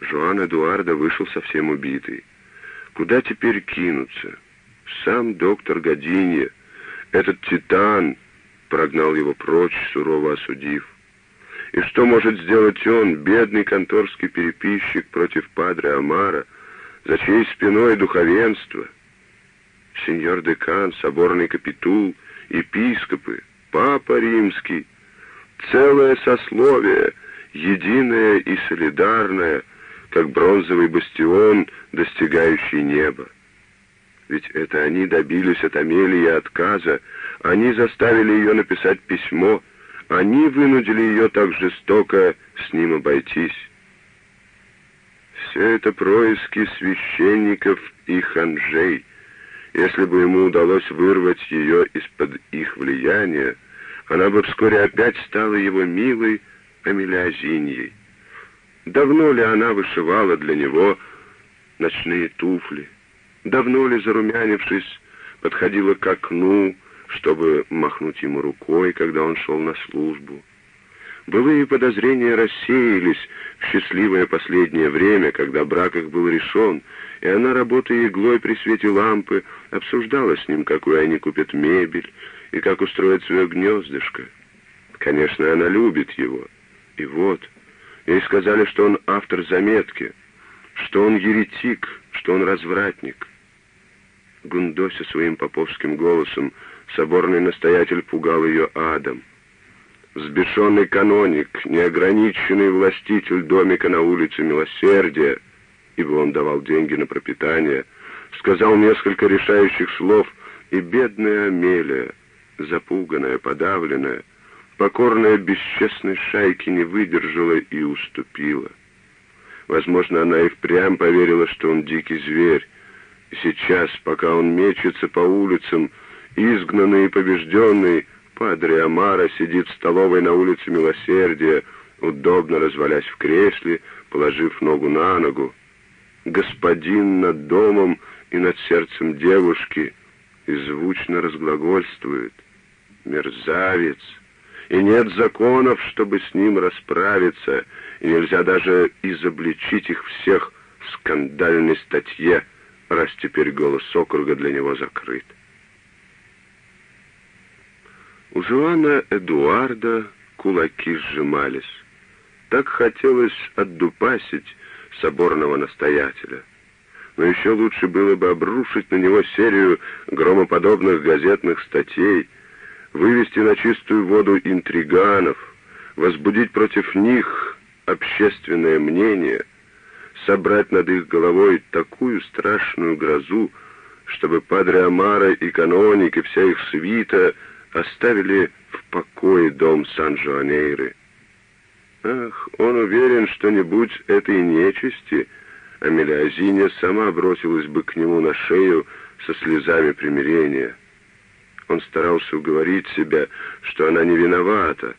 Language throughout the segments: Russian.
Жуан Эдуарда вышел совсем убитый. Куда теперь кинуться? Сам доктор Годинье, этот титан, прогнал его прочь, сурово осудив. И что может сделать он, бедный конторский переписчик, против падре Амара, за чьей спиной духовенство? Сеньор декан, соборный капитул, епископы, папа римский, целое сословие, единое и солидарное, как бронзовый бастион, достигающий неба. Ведь это они добились от Амелии отказа, они заставили ее написать письмо, они вынудили ее так жестоко с ним обойтись. Все это происки священников и ханжей. Если бы ему удалось вырвать ее из-под их влияния, она бы вскоре опять стала его милой Амелиазиньей. Давно ли она вышивала для него ночные туфли? Давно ли, зарумянившись, подходила к окну, чтобы махнуть ему рукой, когда он шел на службу? Былые подозрения рассеялись в счастливое последнее время, когда брак их был решен, и она, работая иглой при свете лампы, обсуждала с ним, какую они купят мебель и как устроят свое гнездышко. Конечно, она любит его. И вот, ей сказали, что он автор заметки, что он еретик, что он развратник. Гундося своим поповским голосом соборный настоятель пугал ее адом. Взбешенный каноник, неограниченный властитель домика на улице Милосердия, ибо он давал деньги на пропитание, сказал несколько решающих слов, и бедная Амелия, запуганная, подавленная, покорная бесчестной шайке не выдержала и уступила. Возможно, она и впрямь поверила, что он дикий зверь, Сейчас, пока он мечется по улицам, изгнанный и побежденный, Падре Амара сидит в столовой на улице Милосердия, удобно развалясь в кресле, положив ногу на ногу. Господин над домом и над сердцем девушки и звучно разглагольствует. Мерзавец! И нет законов, чтобы с ним расправиться, и нельзя даже изобличить их всех в скандальной статье — раз теперь голос округа для него закрыт. У Жуана Эдуарда кулаки сжимались. Так хотелось отдупасить соборного настоятеля. Но еще лучше было бы обрушить на него серию громоподобных газетных статей, вывести на чистую воду интриганов, возбудить против них общественное мнение, собрать над их головой такую страшную грозу, чтобы Падре Амара и каноник и вся их свита оставили в покое дом Сан-Жуанейры. Ах, он уверен, что не будь этой нечисти, Амелиазиня сама бросилась бы к нему на шею со слезами примирения. Он старался уговорить себя, что она не виновата.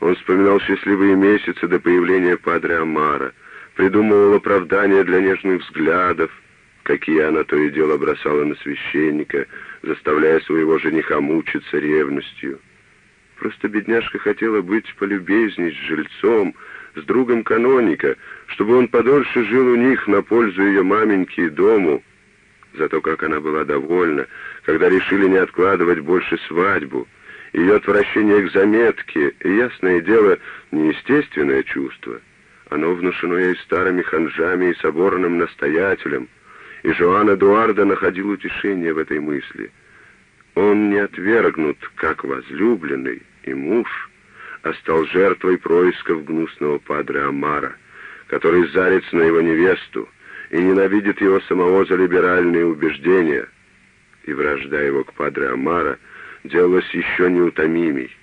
Он вспоминал счастливые месяцы до появления Падре Амара — придумывал оправдания для нежных взглядов, какие она то и дело бросала на священника, заставляя своего жениха мучиться ревностью. Просто бедняжка хотела быть полюбезней с жильцом, с другом каноника, чтобы он подольше жил у них на пользу ее маменьки и дому. Зато как она была довольна, когда решили не откладывать больше свадьбу. Ее отвращение к заметке, и, ясное дело, неестественное чувство — оно внушено ей старыми ханжами и соборным настоятелем, и Жоан Эдуарда находил утешение в этой мысли. Он не отвергнут как возлюбленный и муж, а стал жертвой происков гнусного падре Амара, который зарится на его невесту и ненавидит его самого за либеральные убеждения. И вражда его к падре Амара делалась еще неутомимей.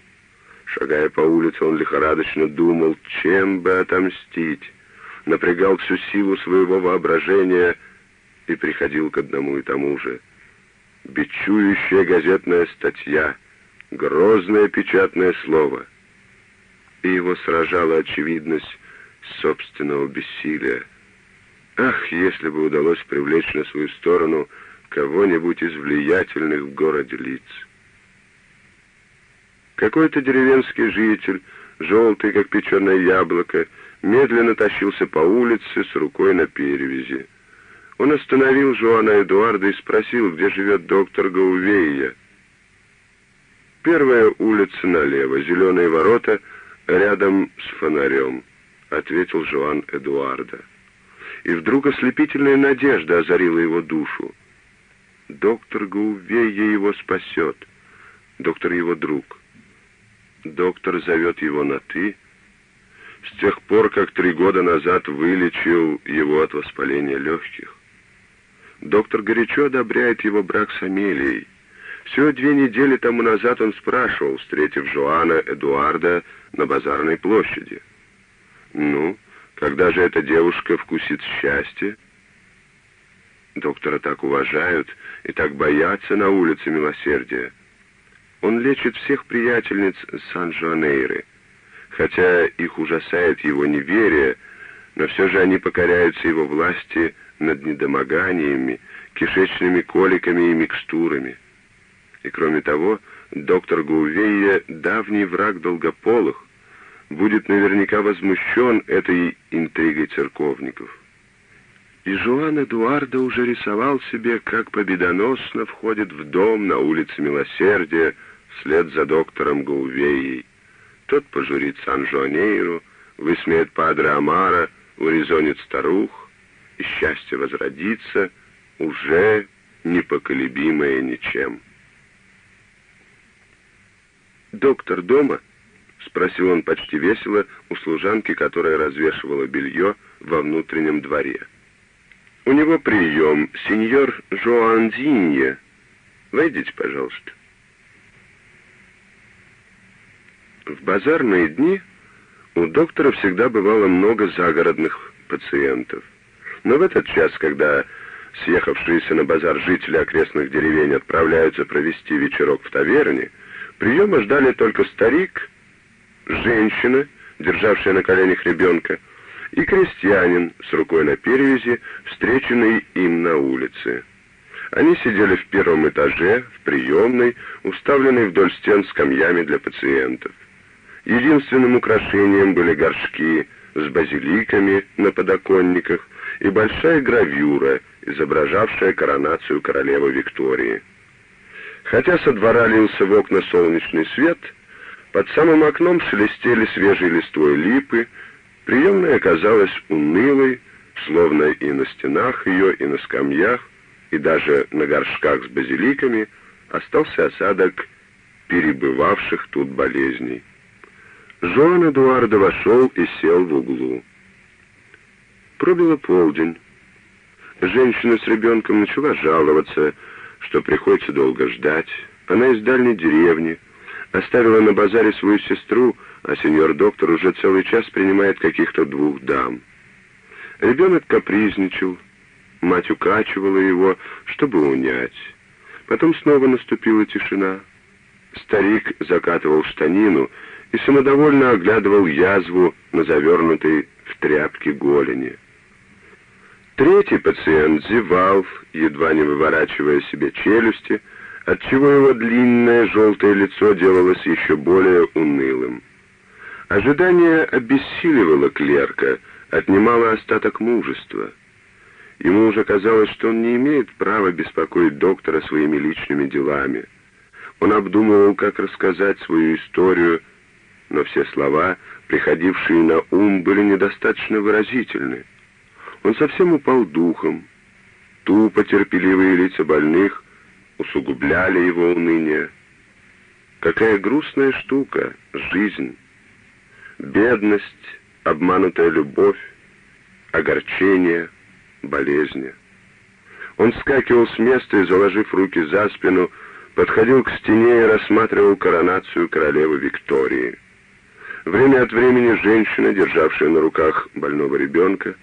Шагая по улице, он лихорадочно думал, чем бы отомстить, напрягал всю силу своего воображения и приходил к одному и тому же. Бичующая газетная статья, грозное печатное слово. И его сражала очевидность собственного бессилия. Ах, если бы удалось привлечь на свою сторону кого-нибудь из влиятельных в городе лиц. Какой-то деревенский житель, желтый, как печеное яблоко, медленно тащился по улице с рукой на перевязи. Он остановил Жуана Эдуарда и спросил, где живет доктор Гаувея. «Первая улица налево, зеленые ворота, рядом с фонарем», — ответил Жуан Эдуарда. И вдруг ослепительная надежда озарила его душу. Доктор Гаувея его спасет. Доктор его друг. Доктор зовет его на «ты», с тех пор, как три года назад вылечил его от воспаления легких. Доктор горячо одобряет его брак с Амелией. Всего две недели тому назад он спрашивал, встретив Жоана Эдуарда на базарной площади. «Ну, когда же эта девушка вкусит счастье?» Доктора так уважают и так боятся на улице Милосердия. Он лечит всех приятельниц Сан-Жуанейры. Хотя их ужасает его неверие, но все же они покоряются его власти над недомоганиями, кишечными коликами и микстурами. И кроме того, доктор Гувейя, давний враг долгополых, будет наверняка возмущен этой интригой церковников. И Жуан Эдуардо уже рисовал себе, как победоносно входит в дом на улице Милосердия вслед за доктором Гаувеей. Тот пожурит Сан-Жуанейру, высмеет Падре Амара, урезонит старух, и счастье возродится, уже непоколебимое ничем. «Доктор дома?» — спросил он почти весело у служанки, которая развешивала белье во внутреннем дворе. «У него прием, сеньор Жоандинье. Войдите, пожалуйста». В базарные дни у доктора всегда бывало много загородных пациентов. Но в этот час, когда съехавшиеся на базар жители окрестных деревень отправляются провести вечерок в таверне, приема ждали только старик, женщина, державшая на коленях ребенка, и крестьянин с рукой на перевязи, встреченный им на улице. Они сидели в первом этаже, в приемной, уставленной вдоль стен скамьями для пациентов. Единственным украшением были горшки с базиликами на подоконниках и большая гравюра, изображавшая коронацию королевы Виктории. Хотя со двора лился в окна солнечный свет, под самым окном шелестели свежей листвой липы, приемная оказалась унылой, словно и на стенах ее, и на скамьях, и даже на горшках с базиликами остался осадок перебывавших тут болезней. Жон Эдуарда вошел и сел в углу. Пробило полдень. Женщина с ребенком начала жаловаться, что приходится долго ждать. Она из дальней деревни, оставила на базаре свою сестру, а сеньор-доктор уже целый час принимает каких-то двух дам. Ребенок капризничал, мать укачивала его, чтобы унять. Потом снова наступила тишина. Старик закатывал штанину и самодовольно оглядывал язву на завернутой в тряпки голени. Третий пациент зевал, едва не выворачивая себе челюсти, отчего его длинное желтое лицо делалось еще более унылым. Ожидание обессиливало клерка, отнимало остаток мужества. Ему уже казалось, что он не имеет права беспокоить доктора своими личными делами. Он обдумывал, как рассказать свою историю, но все слова, приходившие на ум, были недостаточно выразительны. Он совсем упал духом. Тупо терпеливые лица больных усугубляли его уныние. Какая грустная штука — жизнь. Бедность, обманутая любовь, огорчение, болезни. Он скакивал с места и, заложив руки за спину, подходил к стене и рассматривал коронацию королевы Виктории. Время от времени женщина, державшая на руках больного ребенка,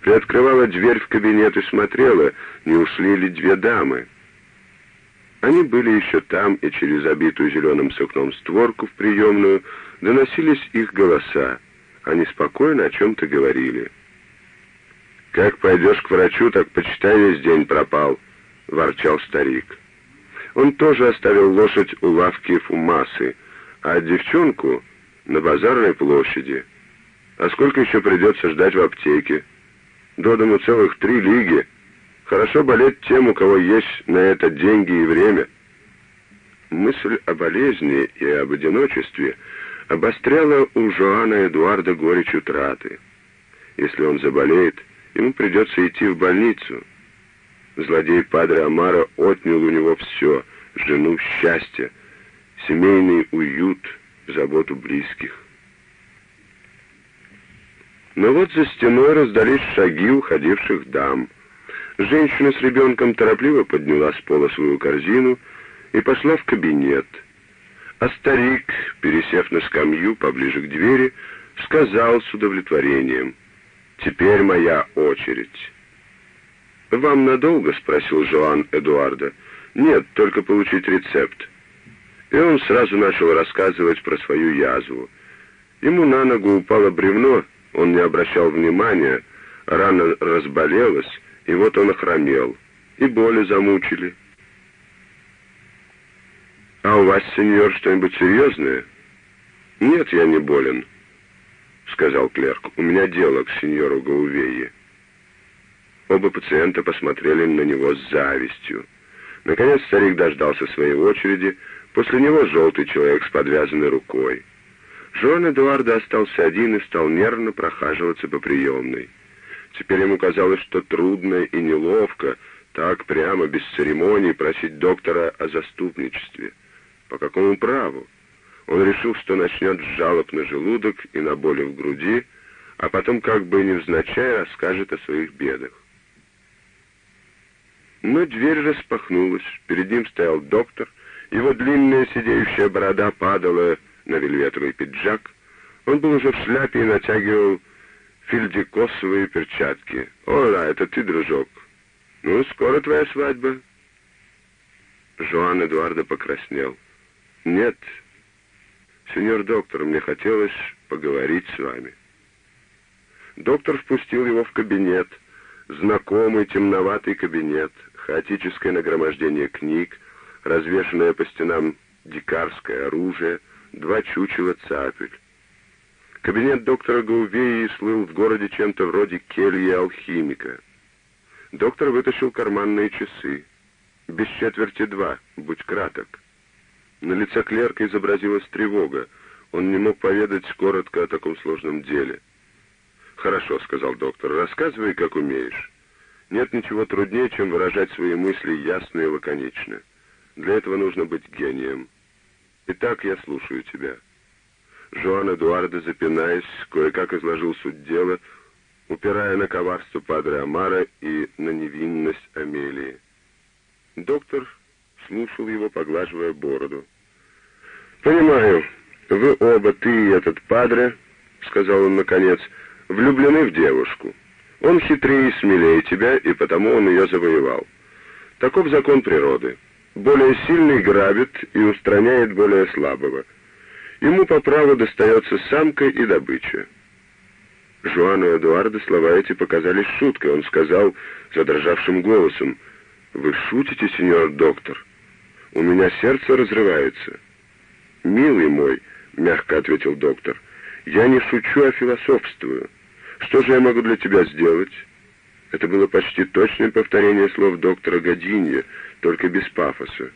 приоткрывала дверь в кабинет и смотрела, не ушли ли две дамы. Они были еще там, и через обитую зеленым сукном створку в приемную доносились их голоса. Они спокойно о чем-то говорили. «Как пойдешь к врачу, так почитай весь день пропал», — ворчал старик. Он тоже оставил лошадь у лавки Фумасы, а девчонку на базарной площади. А сколько еще придется ждать в аптеке? До дому целых три лиги. Хорошо болеть тем, у кого есть на это деньги и время. Мысль о болезни и об одиночестве обостряла у Жоана Эдуарда горечь утраты. Если он заболеет, ему придется идти в больницу. Злодей Падре Амара отнял у него все — жену, счастье, семейный уют, заботу близких. Но вот за стеной раздались шаги уходивших дам. Женщина с ребенком торопливо подняла с пола свою корзину и пошла в кабинет. А старик, пересев на скамью поближе к двери, сказал с удовлетворением, «Теперь моя очередь». «Вам надолго?» — спросил Жоан Эдуарда. «Нет, только получить рецепт». И он сразу начал рассказывать про свою язву. Ему на ногу упало бревно, он не обращал внимания, рана разболелась, и вот он охромел, и боли замучили. «А у вас, сеньор, что-нибудь серьезное?» «Нет, я не болен», — сказал клерк. «У меня дело к сеньору Гаувее». Оба пациента посмотрели на него с завистью. Наконец старик дождался своей очереди, после него желтый человек с подвязанной рукой. Жон Эдуарда остался один и стал нервно прохаживаться по приемной. Теперь ему казалось, что трудно и неловко так прямо, без церемоний, просить доктора о заступничестве. По какому праву? Он решил, что начнет с жалоб на желудок и на боли в груди, а потом как бы невзначай расскажет о своих бедах. Но дверь распахнулась, перед ним стоял доктор, его длинная сидеющая борода падала на вельветовый пиджак. Он был уже в шляпе и натягивал фильдикосовые перчатки. «Ола, это ты, дружок. Ну, скоро твоя свадьба». Жоан Эдуарда покраснел. «Нет, сеньор доктор, мне хотелось поговорить с вами». Доктор впустил его в кабинет, знакомый темноватый кабинет, хаотическое нагромождение книг, развешанное по стенам дикарское оружие, два чучела цапель. Кабинет доктора Гаувеи слыл в городе чем-то вроде кельи алхимика. Доктор вытащил карманные часы. Без четверти два, будь краток. На лице клерка изобразилась тревога. Он не мог поведать коротко о таком сложном деле. «Хорошо», — сказал доктор, — «рассказывай, как умеешь. Нет ничего труднее, чем выражать свои мысли ясно и лаконично. Для этого нужно быть гением. Итак, я слушаю тебя». Жоан Эдуардо, запинаясь, кое-как изложил суть дела, упирая на коварство Падре Амара и на невинность Амелии. Доктор слушал его, поглаживая бороду. «Понимаю, вы оба, ты и этот Падре, — сказал он наконец, — влюблены в девушку. Он хитрее и смелее тебя, и потому он ее завоевал. Таков закон природы. Более сильный грабит и устраняет более слабого. Ему по праву достается самка и добыча. Жуану Эдуарда слова эти показались шуткой. Он сказал задрожавшим голосом, «Вы шутите, сеньор доктор? У меня сердце разрывается». «Милый мой», — мягко ответил доктор, — «я не шучу, а философствую. Что же я могу для тебя сделать?» Это было почти точное повторение слов доктора Годинья, только без пафоса.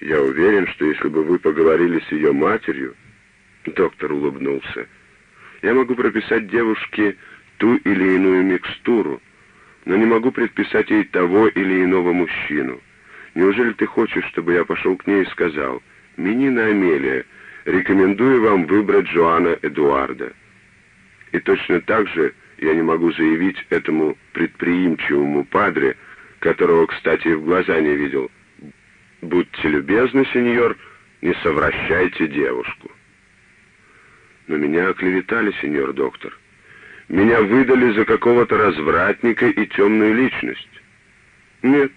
Я уверен, что если бы вы поговорили с ее матерью...» Доктор улыбнулся. «Я могу прописать девушке ту или иную микстуру, но не могу предписать ей того или иного мужчину. Неужели ты хочешь, чтобы я пошел к ней и сказал, «Минина Амелия, рекомендую вам выбрать Жоана Эдуарда». И точно так же я не могу заявить этому предприимчивому падре, которого, кстати, в глаза не видел, «Будьте любезны, сеньор, не совращайте девушку». Но меня оклеветали, сеньор доктор. Меня выдали за какого-то развратника и темную личность. Нет,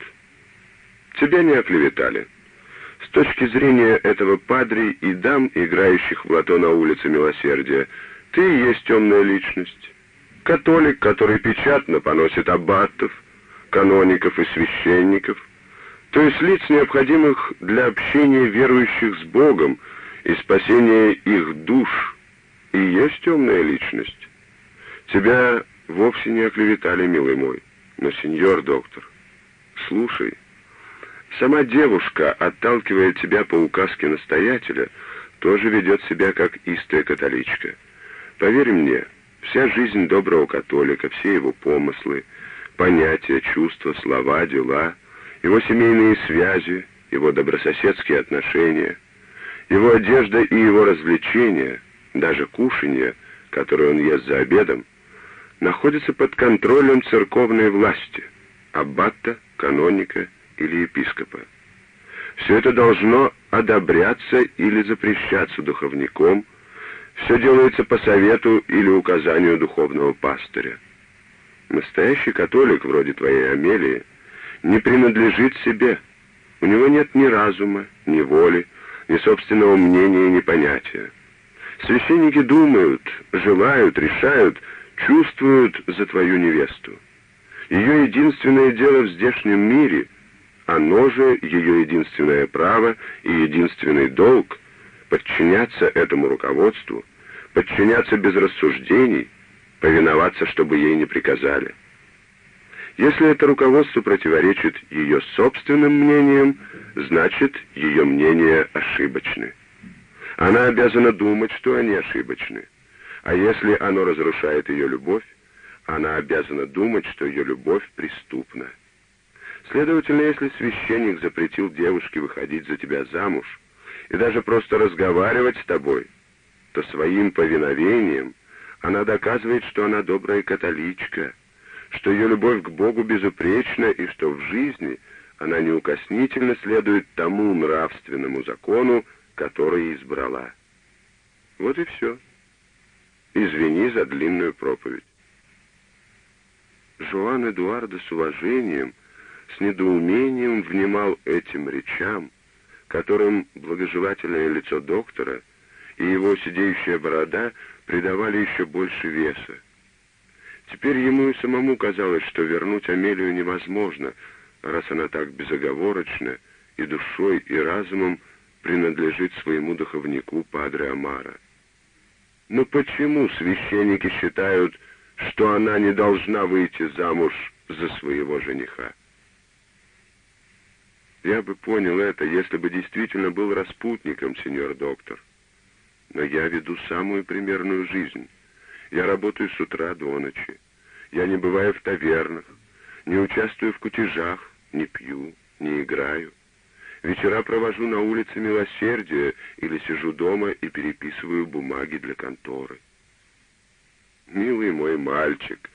тебя не оклеветали. С точки зрения этого падри и дам, играющих в лото на улице Милосердия, ты и есть темная личность. Католик, который печатно поносит аббатов, каноников и священников — то есть лиц, необходимых для общения верующих с Богом и спасения их душ, и есть темная личность. Тебя вовсе не оклеветали, милый мой. Но, сеньор доктор, слушай, сама девушка, отталкивая тебя по указке настоятеля, тоже ведет себя как истая католичка. Поверь мне, вся жизнь доброго католика, все его помыслы, понятия, чувства, слова, дела, его семейные связи, его добрососедские отношения, его одежда и его развлечения, даже кушанье, которое он ест за обедом, находятся под контролем церковной власти, аббата, каноника или епископа. Все это должно одобряться или запрещаться духовником, все делается по совету или указанию духовного пастыря. Настоящий католик, вроде твоей Амелии, не принадлежит себе. У него нет ни разума, ни воли, ни собственного мнения, ни понятия. Священники думают, желают, решают, чувствуют за твою невесту. Ее единственное дело в здешнем мире, оно же ее единственное право и единственный долг — подчиняться этому руководству, подчиняться без рассуждений, повиноваться, чтобы ей не приказали. Если это руководство противоречит ее собственным мнениям, значит, ее мнения ошибочны. Она обязана думать, что они ошибочны. А если оно разрушает ее любовь, она обязана думать, что ее любовь преступна. Следовательно, если священник запретил девушке выходить за тебя замуж и даже просто разговаривать с тобой, то своим повиновением она доказывает, что она добрая католичка, что ее любовь к Богу безупречна и что в жизни она неукоснительно следует тому нравственному закону, который избрала. Вот и все. Извини за длинную проповедь. Жуан Эдуардо с уважением, с недоумением внимал этим речам, которым благожелательное лицо доктора и его сидеющая борода придавали еще больше веса. Теперь ему и самому казалось, что вернуть Амелию невозможно, раз она так безоговорочно и душой, и разумом принадлежит своему духовнику Падре Амара. Но почему священники считают, что она не должна выйти замуж за своего жениха? Я бы понял это, если бы действительно был распутником, сеньор доктор. Но я веду самую примерную жизнь. Я работаю с утра до ночи. Я не бываю в тавернах, не участвую в кутежах, не пью, не играю. Вечера провожу на улице Милосердия или сижу дома и переписываю бумаги для конторы. Милый мой мальчик,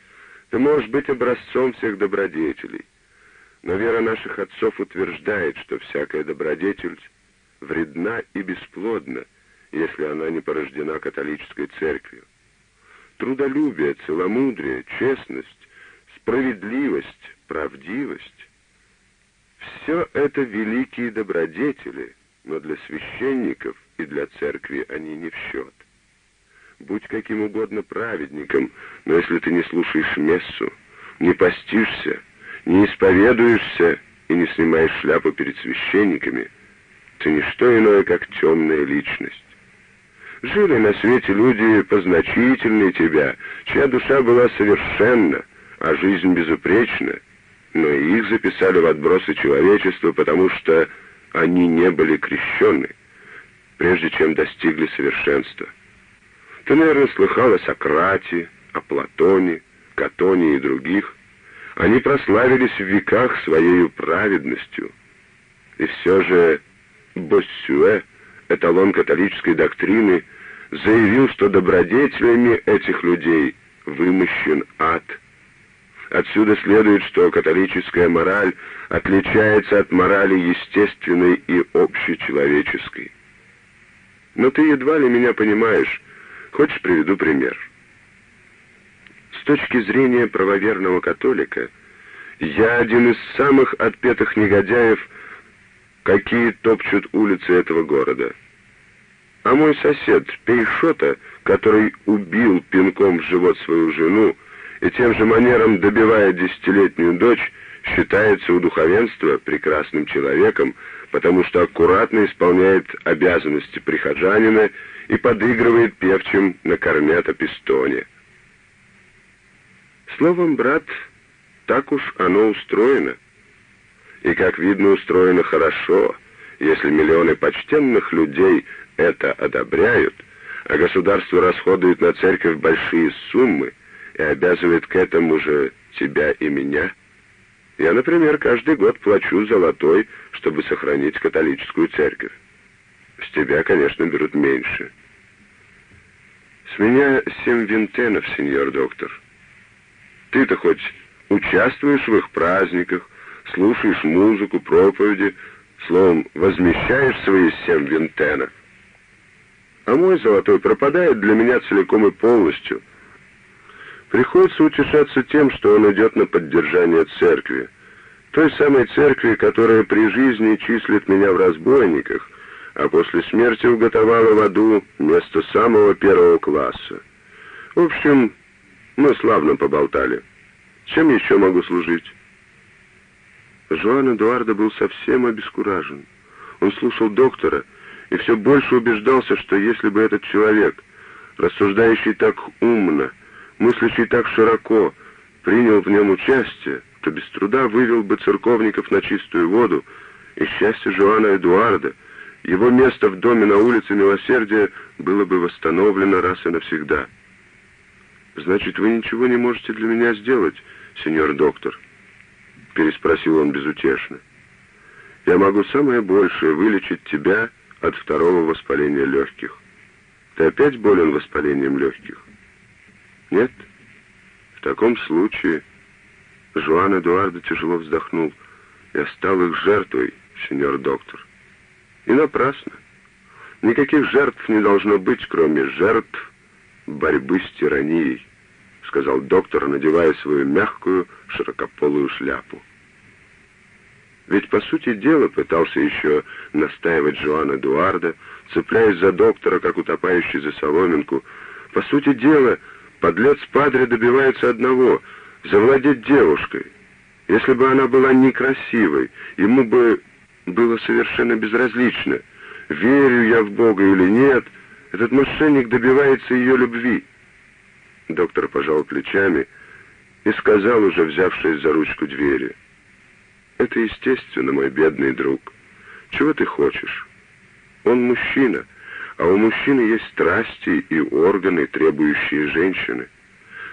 ты можешь быть образцом всех добродетелей, но вера наших отцов утверждает, что всякая добродетель вредна и бесплодна, если она не порождена католической церковью. Трудолюбие, целомудрие, честность, справедливость, правдивость все это великие добродетели, но для священников и для церкви они не в счет. Будь каким угодно праведником, но если ты не слушаешь мессу, не постишься, не исповедуешься и не снимаешь шляпу перед священниками, ты не что иное, как темная личность. Жили на свете люди позначительнее тебя, чья душа была совершенна, а жизнь безупречна, но и их записали в отбросы человечества, потому что они не были крещены, прежде чем достигли совершенства. Ты, наверное, слыхал о Сократе, о Платоне, Катоне и других. Они прославились в веках своей праведностью. И все же Боссюэ, эталон католической доктрины, заявил, что добродетелями этих людей вымощен ад – Отсюда следует, что католическая мораль отличается от морали естественной и общечеловеческой. Но ты едва ли меня понимаешь. Хочешь, приведу пример. С точки зрения правоверного католика, я один из самых отпетых негодяев, какие топчут улицы этого города. А мой сосед Пейшота, который убил пинком в живот свою жену, и тем же манером добивая десятилетнюю дочь, считается у духовенства прекрасным человеком, потому что аккуратно исполняет обязанности прихожанина и подыгрывает певчим на корнета-пистоне. Словом, брат, так уж оно устроено. И, как видно, устроено хорошо, если миллионы почтенных людей это одобряют, а государство расходует на церковь большие суммы и обязывает к этому же тебя и меня. Я, например, каждый год плачу золотой, чтобы сохранить католическую церковь. С тебя, конечно, берут меньше. С меня семь винтенов, сеньор доктор. Ты-то хоть участвуешь в их праздниках, слушаешь музыку, проповеди, словом, возмещаешь свои семь винтенов. А мой золотой пропадает для меня целиком и полностью. Приходится утешаться тем, что он идет на поддержание церкви, той самой церкви, которая при жизни числит меня в разбойниках, а после смерти уготовала в аду место самого первого класса. В общем, мы славно поболтали. Чем еще могу служить?» Жуан Эдуардо был совсем обескуражен. Он слушал доктора и все больше убеждался, что если бы этот человек, рассуждающий так умно, мыслящий так широко, принял в нем участие, то без труда вывел бы церковников на чистую воду, и счастье Жуана Эдуарда, его место в доме на улице Милосердия было бы восстановлено раз и навсегда. «Значит, вы ничего не можете для меня сделать, сеньор доктор?» Переспросил он безутешно. «Я могу самое большее вылечить тебя от второго воспаления легких. Ты опять болен воспалением легких?» «Нет? В таком случае...» Жуан Эдуардо тяжело вздохнул. «Я стал их жертвой, сеньор доктор. И напрасно. Никаких жертв не должно быть, кроме жертв борьбы с тиранией», сказал доктор, надевая свою мягкую широкополую шляпу. Ведь, по сути дела, пытался еще настаивать Жоан Эдуарда, цепляясь за доктора, как утопающий за соломинку. По сути дела, подлец Падре добивается одного — завладеть девушкой. Если бы она была некрасивой, ему бы было совершенно безразлично, верю я в Бога или нет, этот мошенник добивается ее любви. Доктор пожал плечами и сказал, уже взявшись за ручку двери — это естественно, мой бедный друг. Чего ты хочешь? Он мужчина, а у мужчины есть страсти и органы, требующие женщины.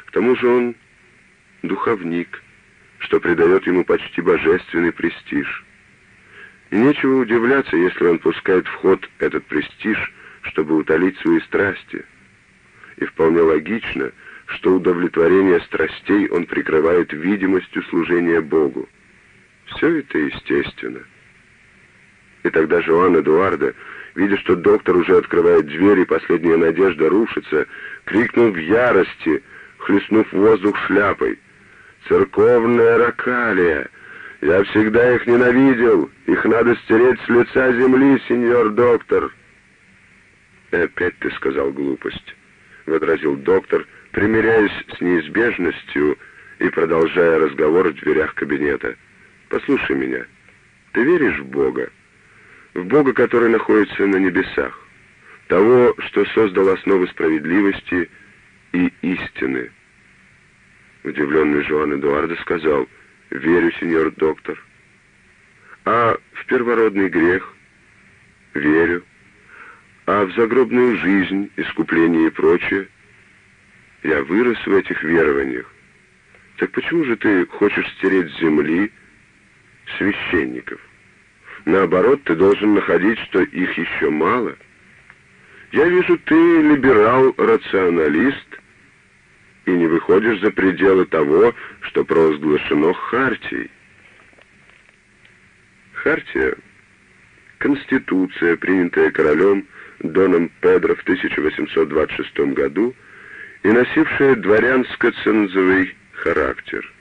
К тому же он духовник, что придает ему почти божественный престиж. И нечего удивляться, если он пускает в ход этот престиж, чтобы утолить свои страсти. И вполне логично, что удовлетворение страстей он прикрывает видимостью служения Богу. Все это естественно. И тогда Жоан Эдуарда, видя, что доктор уже открывает дверь и последняя надежда рушится, крикнул в ярости, хлестнув воздух шляпой. «Церковная ракалия! Я всегда их ненавидел! Их надо стереть с лица земли, сеньор доктор!» «И опять ты сказал глупость», — возразил доктор, примиряясь с неизбежностью и продолжая разговор в дверях кабинета. Послушай меня. Ты веришь в Бога? В Бога, который находится на небесах. Того, что создал основы справедливости и истины. Удивленный Жуан Эдуардо сказал, «Верю, сеньор доктор». «А в первородный грех?» «Верю». «А в загробную жизнь, искупление и прочее?» «Я вырос в этих верованиях. Так почему же ты хочешь стереть с земли священников. Наоборот, ты должен находить, что их еще мало. Я вижу, ты либерал-рационалист и не выходишь за пределы того, что провозглашено Хартией. Хартия — конституция, принятая королем Доном Педро в 1826 году и носившая дворянско-цензовый характер.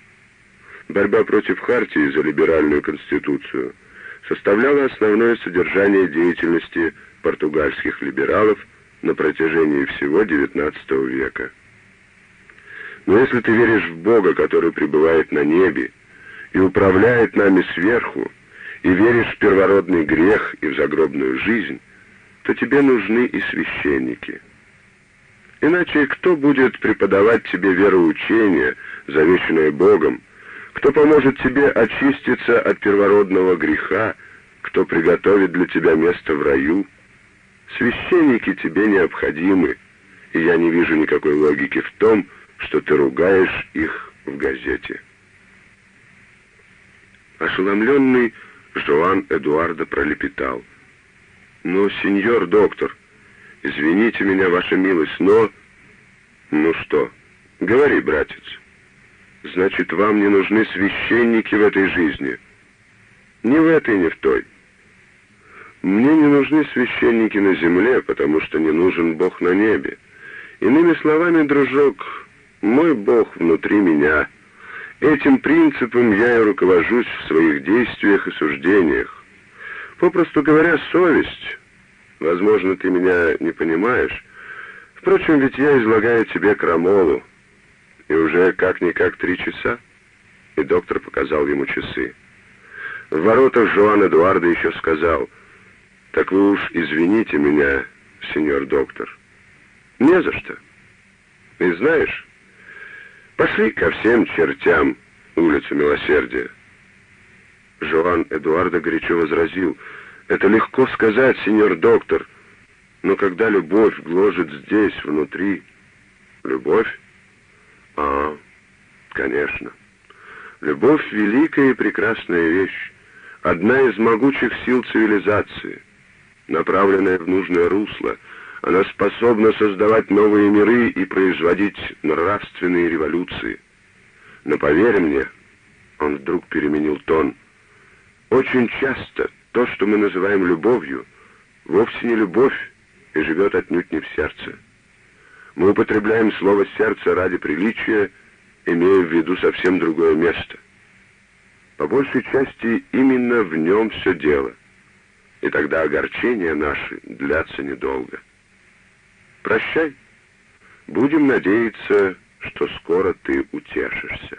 Борьба против Хартии за либеральную конституцию составляла основное содержание деятельности португальских либералов на протяжении всего XIX века. Но если ты веришь в Бога, который пребывает на небе и управляет нами сверху, и веришь в первородный грех и в загробную жизнь, то тебе нужны и священники. Иначе кто будет преподавать тебе вероучение, завещанное Богом? Кто поможет тебе очиститься от первородного греха? Кто приготовит для тебя место в раю? Священники тебе необходимы, и я не вижу никакой логики в том, что ты ругаешь их в газете. Ошеломленный Жоан Эдуарда пролепетал. «Ну, сеньор доктор, извините меня, ваша милость, но...» «Ну что? Говори, братец. Значит, вам не нужны священники в этой жизни?» «Ни в этой, ни в той. Мне не нужны священники на земле, потому что не нужен Бог на небе. Иными словами, дружок, мой Бог внутри меня. Этим принципом я и руковожусь в своих действиях и суждениях. Попросту говоря, совесть. Возможно, ты меня не понимаешь. Впрочем, ведь я излагаю тебе крамолу. И уже как-никак три часа. И доктор показал ему часы. В воротах Жоан Эдуарда еще сказал, «Так вы уж извините меня, сеньор доктор». «Не за что. И знаешь, пошли ко всем чертям улицу Милосердия». Жоан Эдуарда горячо возразил, «Это легко сказать, сеньор доктор, но когда любовь гложет здесь, внутри...» «Любовь? А, конечно. Любовь — великая и прекрасная вещь, одна из могучих сил цивилизации, направленная в нужное русло — она способна создавать новые миры и производить нравственные революции. Но поверь мне, он вдруг переменил тон, очень часто то, что мы называем любовью, вовсе не любовь и живет отнюдь не в сердце. Мы употребляем слово «сердце» ради приличия, имея в виду совсем другое место. По большей части именно в нем все дело, и тогда огорчения наши длятся недолго. Прощай. Будем надеяться, что скоро ты утешишься.